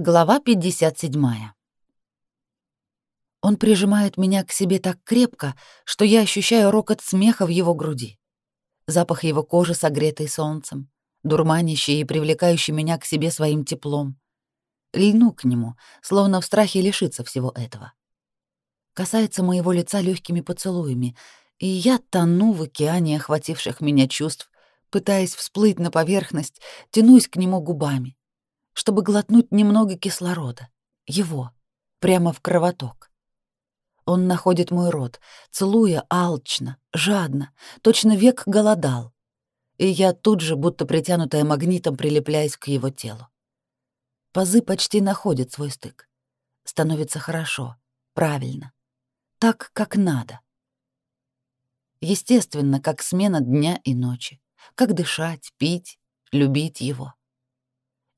Глава 57. Он прижимает меня к себе так крепко, что я ощущаю рокот смеха в его груди. Запах его кожи, согретый солнцем, дурманящий и привлекающий меня к себе своим теплом. Льну к нему, словно в страхе лишиться всего этого. Касается моего лица легкими поцелуями, и я тону в океане охвативших меня чувств, пытаясь всплыть на поверхность, тянусь к нему губами чтобы глотнуть немного кислорода, его, прямо в кровоток. Он находит мой рот, целуя алчно, жадно, точно век голодал. И я тут же, будто притянутая магнитом, прилепляясь к его телу. Пазы почти находят свой стык. Становится хорошо, правильно, так, как надо. Естественно, как смена дня и ночи, как дышать, пить, любить его.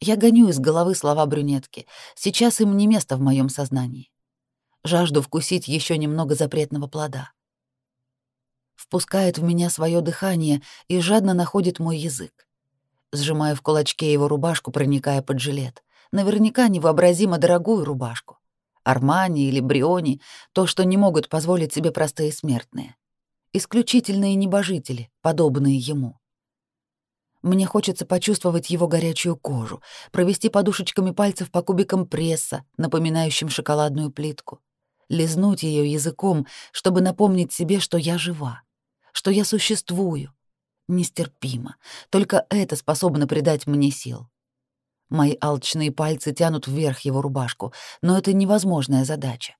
Я гоню из головы слова брюнетки. Сейчас им не место в моем сознании. Жажду вкусить еще немного запретного плода. Впускает в меня свое дыхание и жадно находит мой язык. Сжимаю в кулачке его рубашку, проникая под жилет. Наверняка невообразимо дорогую рубашку. Армани или Бриони, то, что не могут позволить себе простые смертные. Исключительные небожители, подобные ему. Мне хочется почувствовать его горячую кожу, провести подушечками пальцев по кубикам пресса, напоминающим шоколадную плитку, лизнуть ее языком, чтобы напомнить себе, что я жива, что я существую. Нестерпимо. Только это способно придать мне сил. Мои алчные пальцы тянут вверх его рубашку, но это невозможная задача.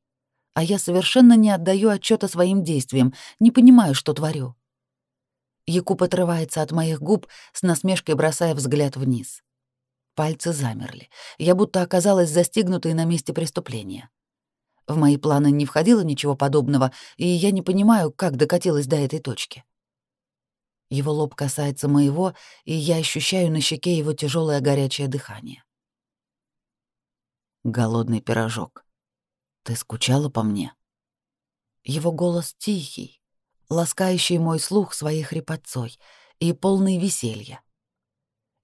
А я совершенно не отдаю отчета своим действиям, не понимаю, что творю. Якуб отрывается от моих губ, с насмешкой бросая взгляд вниз. Пальцы замерли. Я будто оказалась застигнутой на месте преступления. В мои планы не входило ничего подобного, и я не понимаю, как докатилась до этой точки. Его лоб касается моего, и я ощущаю на щеке его тяжелое горячее дыхание. Голодный пирожок. Ты скучала по мне? Его голос тихий, ласкающий мой слух своей хрипотцой, и полный веселья.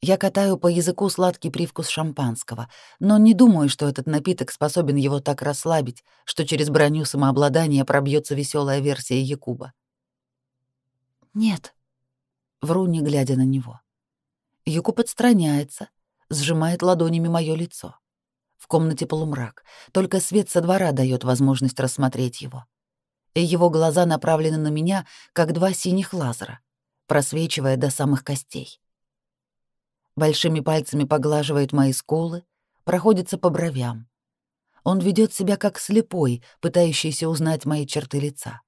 Я катаю по языку сладкий привкус шампанского, но не думаю, что этот напиток способен его так расслабить, что через броню самообладания пробьется веселая версия Якуба. «Нет», — вру, не глядя на него. Якуб отстраняется, сжимает ладонями мое лицо. В комнате полумрак, только свет со двора дает возможность рассмотреть его и его глаза направлены на меня, как два синих лазера, просвечивая до самых костей. Большими пальцами поглаживает мои скулы, проходится по бровям. Он ведет себя как слепой, пытающийся узнать мои черты лица.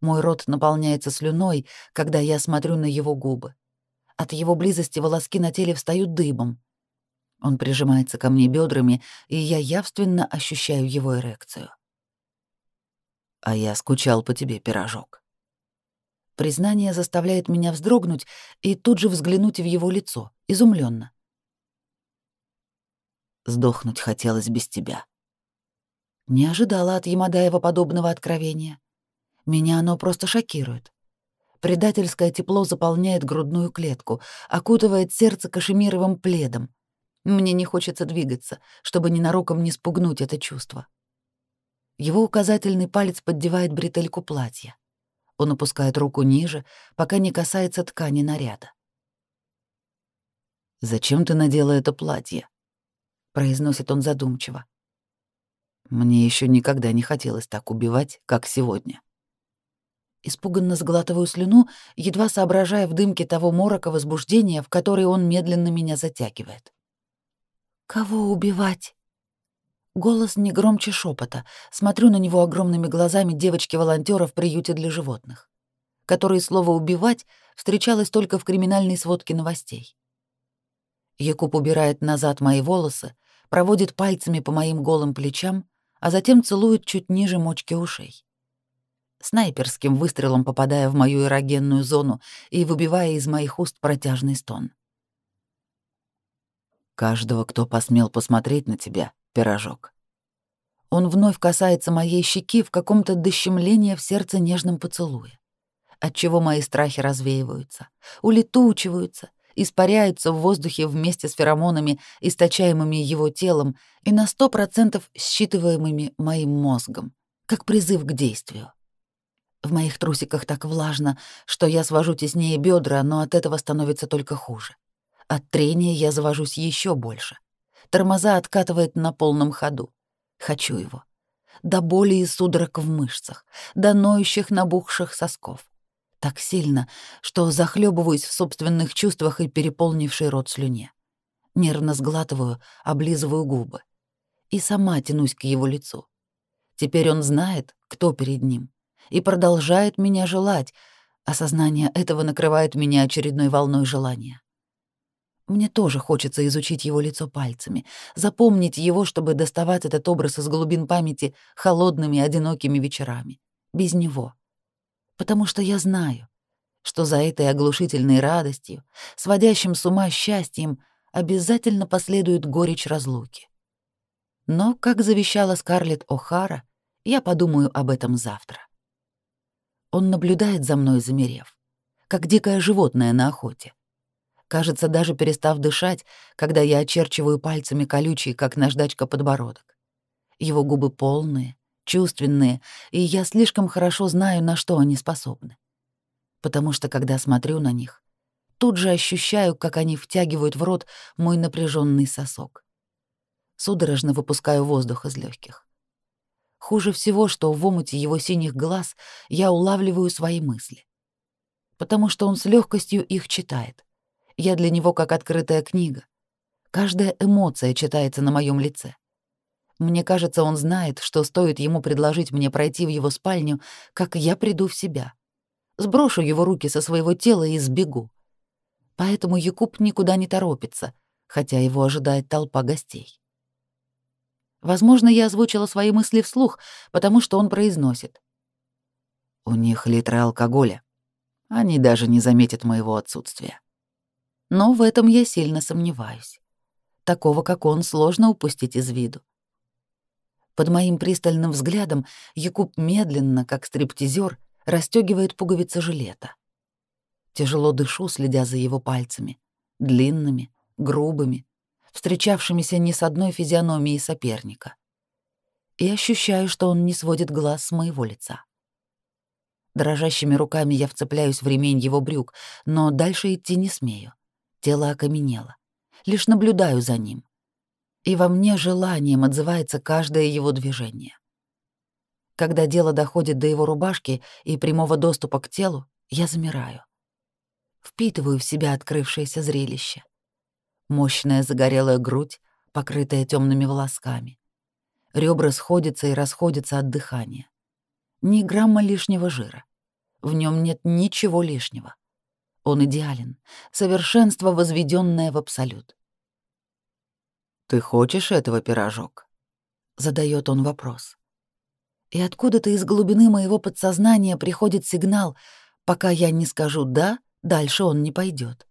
Мой рот наполняется слюной, когда я смотрю на его губы. От его близости волоски на теле встают дыбом. Он прижимается ко мне бедрами, и я явственно ощущаю его эрекцию а я скучал по тебе, пирожок». Признание заставляет меня вздрогнуть и тут же взглянуть в его лицо, изумленно. «Сдохнуть хотелось без тебя». Не ожидала от Ямадаева подобного откровения. Меня оно просто шокирует. Предательское тепло заполняет грудную клетку, окутывает сердце кашемировым пледом. Мне не хочется двигаться, чтобы ненароком не спугнуть это чувство. Его указательный палец поддевает бретельку платья. Он опускает руку ниже, пока не касается ткани наряда. «Зачем ты надела это платье?» — произносит он задумчиво. «Мне еще никогда не хотелось так убивать, как сегодня». Испуганно сглатываю слюну, едва соображая в дымке того морока возбуждения, в который он медленно меня затягивает. «Кого убивать?» Голос не громче шепота. Смотрю на него огромными глазами девочки-волонтеров приюте для животных, которые слово «убивать» встречалось только в криминальной сводке новостей. Якуб убирает назад мои волосы, проводит пальцами по моим голым плечам, а затем целует чуть ниже мочки ушей. Снайперским выстрелом попадая в мою эрогенную зону и выбивая из моих уст протяжный стон. «Каждого, кто посмел посмотреть на тебя, пирожок. Он вновь касается моей щеки в каком-то дощемлении в сердце нежным поцелуе, отчего мои страхи развеиваются, улетучиваются, испаряются в воздухе вместе с феромонами, источаемыми его телом и на сто процентов считываемыми моим мозгом, как призыв к действию. В моих трусиках так влажно, что я свожу теснее бедра, но от этого становится только хуже. От трения я завожусь еще больше — Тормоза откатывает на полном ходу. Хочу его. До боли и судорог в мышцах, до ноющих набухших сосков. Так сильно, что захлебываюсь в собственных чувствах и переполнивший рот слюне. Нервно сглатываю, облизываю губы. И сама тянусь к его лицу. Теперь он знает, кто перед ним, и продолжает меня желать. Осознание этого накрывает меня очередной волной желания. Мне тоже хочется изучить его лицо пальцами, запомнить его, чтобы доставать этот образ из глубин памяти холодными одинокими вечерами, без него. Потому что я знаю, что за этой оглушительной радостью, сводящим с ума счастьем, обязательно последует горечь разлуки. Но, как завещала Скарлетт О'Хара, я подумаю об этом завтра. Он наблюдает за мной, замерев, как дикое животное на охоте кажется, даже перестав дышать, когда я очерчиваю пальцами колючий, как наждачка, подбородок. Его губы полные, чувственные, и я слишком хорошо знаю, на что они способны. Потому что, когда смотрю на них, тут же ощущаю, как они втягивают в рот мой напряженный сосок. Судорожно выпускаю воздух из легких. Хуже всего, что в омуте его синих глаз я улавливаю свои мысли. Потому что он с легкостью их читает — я для него как открытая книга. Каждая эмоция читается на моем лице. Мне кажется, он знает, что стоит ему предложить мне пройти в его спальню, как я приду в себя. Сброшу его руки со своего тела и сбегу. Поэтому Якуб никуда не торопится, хотя его ожидает толпа гостей. Возможно, я озвучила свои мысли вслух, потому что он произносит. «У них литры алкоголя. Они даже не заметят моего отсутствия» но в этом я сильно сомневаюсь. Такого, как он, сложно упустить из виду. Под моим пристальным взглядом Якуб медленно, как стриптизер, расстегивает пуговицы жилета. Тяжело дышу, следя за его пальцами, длинными, грубыми, встречавшимися не с одной физиономией соперника. И ощущаю, что он не сводит глаз с моего лица. Дрожащими руками я вцепляюсь в ремень его брюк, но дальше идти не смею. Тело окаменело. Лишь наблюдаю за ним. И во мне желанием отзывается каждое его движение. Когда дело доходит до его рубашки и прямого доступа к телу, я замираю. Впитываю в себя открывшееся зрелище. Мощная загорелая грудь, покрытая темными волосками. Ребра сходятся и расходятся от дыхания. Ни грамма лишнего жира. В нем нет ничего лишнего. Он идеален, совершенство, возведенное в абсолют. «Ты хочешь этого, пирожок?» — задает он вопрос. И откуда-то из глубины моего подсознания приходит сигнал, пока я не скажу «да», дальше он не пойдет.